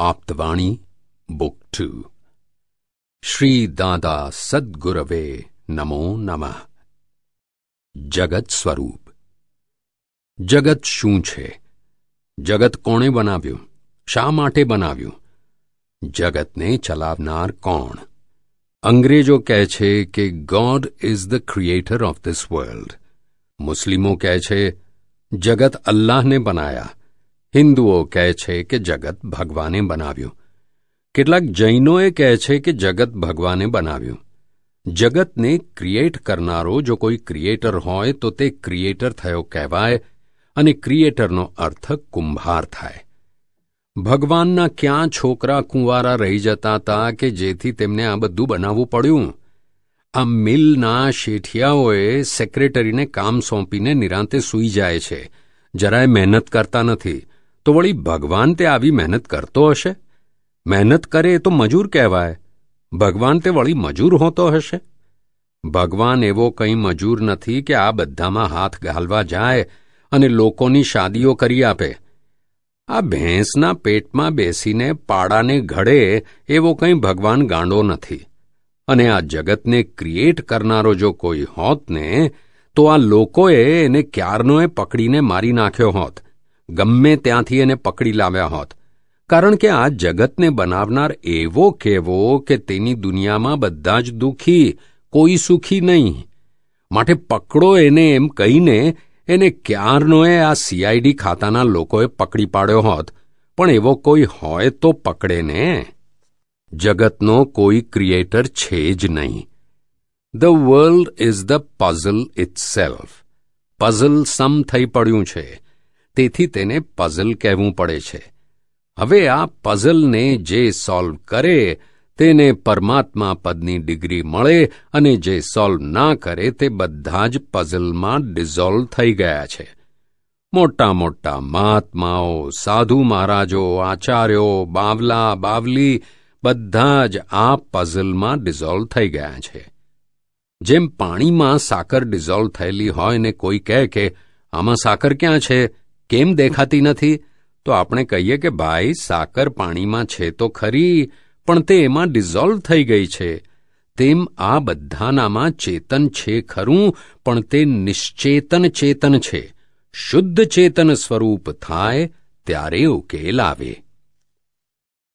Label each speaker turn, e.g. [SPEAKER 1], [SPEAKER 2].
[SPEAKER 1] આપ્તવાણી book two Shri દાદા સદગુરવે નમો નમઃ જગત સ્વરૂપ જગત શું છે જગત કોણે બનાવ્યું શા માટે બનાવ્યું જગતને ચલાવનાર કોણ અંગ્રેજો કહે છે કે God is the creator of this world મુસ્લિમો કહે છે જગત અલ્લાહને બનાયા હિન્દુઓ કહે છે કે જગત ભગવાને બનાવ્યું. કેટલાક જૈનોએ કહે છે કે જગત ભગવાને બનાવ્યું. જગતને ક્રિએટ કરનારો જો કોઈ ક્રિએટર હોય તો તે ક્રિએટર થયો કહેવાય અને ક્રિએટરનો અર્થ કુંભાર થાય. ભગવાનના ક્યાં છોકરા કુંવારા રહી જતા હતા કે જેથી તેમને આ બધું બનાવવું પડ્યું? આ મિલના શેઠિયાઓએ સેક્રેટરીને કામ સોંપીને નિરાંતે સૂઈ જાય છે. જરાય મહેનત કરતા નથી. તો વળી ભગવાન તે આવી મહેનત કરતો હશે? મહેનત કરે તો મજૂર કહેવાય. ભગવાન તે વળી મજૂર હોતો હશે? ભગવાન એવો કંઈ મજૂર નથી કે આ બધામાં હાથ ઘાલવા જાય અને લોકોની શાદીઓ કરી આપે. આ ભેંસના પેટમાં બેસીને પાડાને ઘડે એવો કંઈ ભગવાન ગાંડો નથી. અને આ જગતને ક્રિએટ કરનારો જો કોઈ હોત ને, તો આ લોકોએ એને ક્યારનોએ પકડીને મારી નાખ્યો હોત. ગમે ત્યાંથી એને પકડી લાવ્યા હોત. કારણ કે આ જગતને બનાવનાર એવો કહેવો કે તેની દુનિયામાં બધા જ દુઃખી, કોઈ સુખી નહીં. માટે પકડો એને એમ કહીને એને ક્યારનોએ આ સીઆઈડી ખાતાના લોકોએ પકડી પાડ્યો હોત. પણ એવો કોઈ હોય તો પકડે ને. જગતનો કોઈ ક્રિએટર છે જ નહીં. The world is the puzzle itself puzzle સમ થઈ પડ્યું છે. તેથી તેને પઝલ કહેવું પડે છે. હવે આ પઝલને જે સોલ્વ કરે, તેને પરમાત્મા પદની ડિગ્રી મળે અને જે સોલ્વ ના કરે, તે બધા જ પઝલમાં ડિઝોલ્વ થઈ ગયા છે. મોટા મોટા મહાત્માઓ, સાધુ મહારાજો, આચાર્યો, બાવલા, બાવલી, બધા જ આ પઝલમાં ડિઝોલ્વ થઈ ગયા છે. જેમ પાણીમાં સાકર ડિઝોલ્વ થયેલી હોય ને કોઈ કહે કે, આમાં સાકર ક્યાં છે? કેમ દેખાતી નથી? તો આપણે કહીએ કે ભાઈ, સાકર પાણીમાં છે તો ખરી, પણ તે એમાં ડિઝોલ્વ થઈ ગઈ છે. તેમ આ બધાનામાં ચેતન છે ખરું, પણ તે નિશ્ચેતન ચેતન છે. શુદ્ધ ચેતન સ્વરૂપ થાય, ત્યારે ઉકેલ આવે.